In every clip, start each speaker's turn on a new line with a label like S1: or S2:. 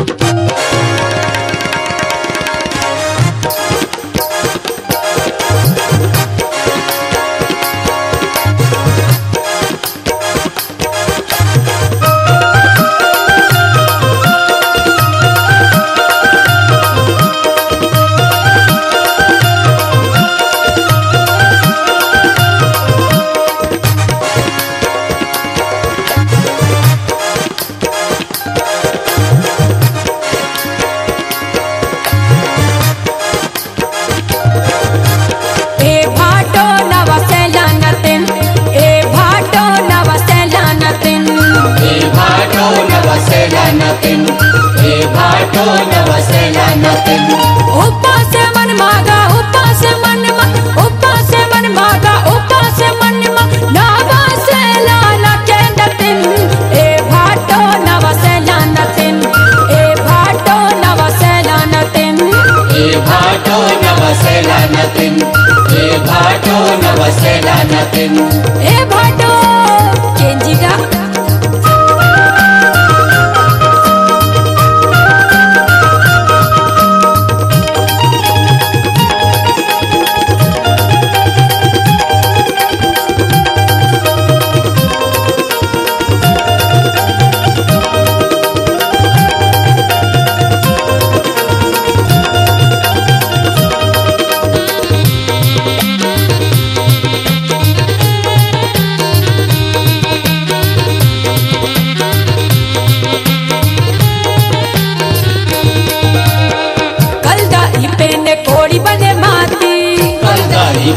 S1: ए ए भाटो नवसेला नतिन
S2: ए भाटो नवसेला नतिन ए भाटो
S1: केंजिगा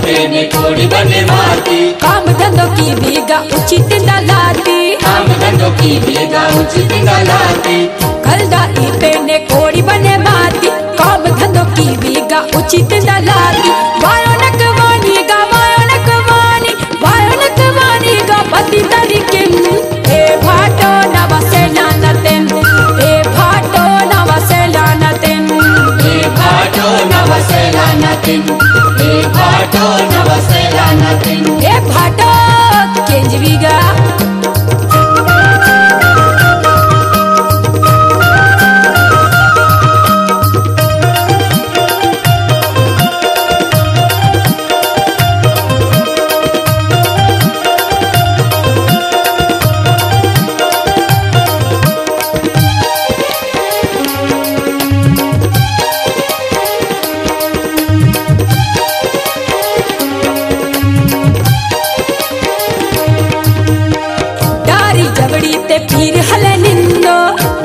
S1: कोड़ी बने माती काम धंधो की बीगा उचित दलाती
S2: काम धंधो की बेगा उचित गलाती
S1: कलदा ई पेने कोड़ी बने माती काम धंधो की बीगा उचित दलाती वायोनक वानी गा वानी वायोनक वानी गा पति ए भाटो लानतेन ए भाटो लानतेन
S2: ए भाटो भाटो नवसेला नतिनु
S1: ए भाटो केंजवीगा ते फिर हले निंदो।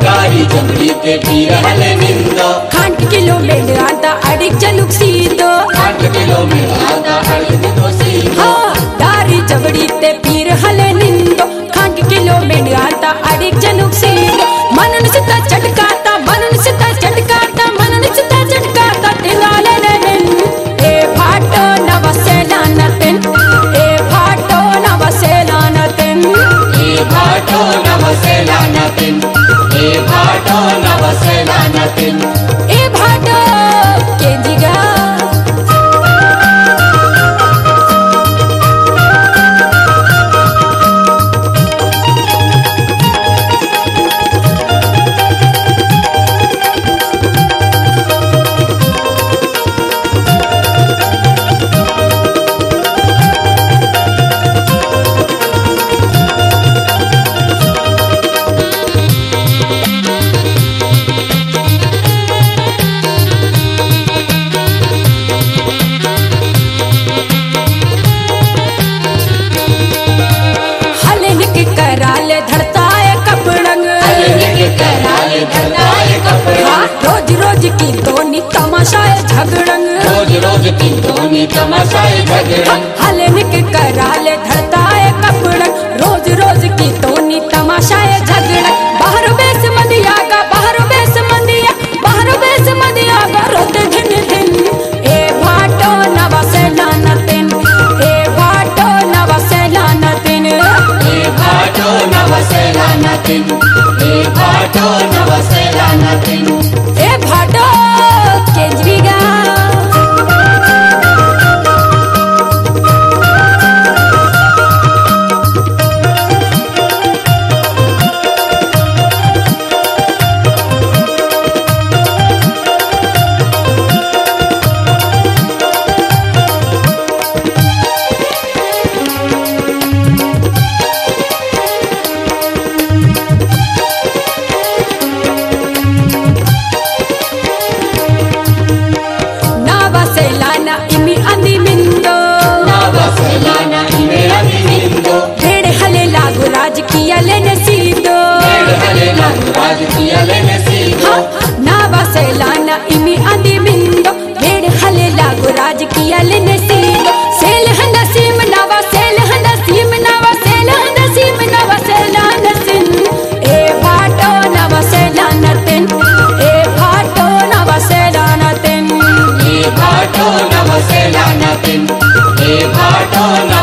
S1: गाड़ी जंगली ते फिर हले निंदो। खांट किलो में आता अड़िक चलुक सीधो खांट
S2: किलो में आता अड़िक चलुक
S1: सीधो रोज रोज की
S2: धोनी तमाशाए झगड़ा
S1: हलन के कराले धरता है कपड़ा रोज रोज की तोनी तमाशा yale nesido Helena Rajki yale nesido Na vaselana imi andi mindo Vede hale lagu Rajki yale nesido Sel handa sim nava sel handa
S2: sim nava sel handa sim nava selana sin
S1: E bhato nava
S2: selana tin
S1: E bhato nava selana tin E bhato nava selana tin E bhato nava